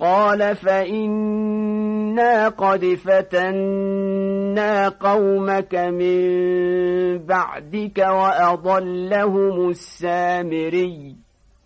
قال فإنا قد فتنا قومك من بعدك وأضلهم السامري.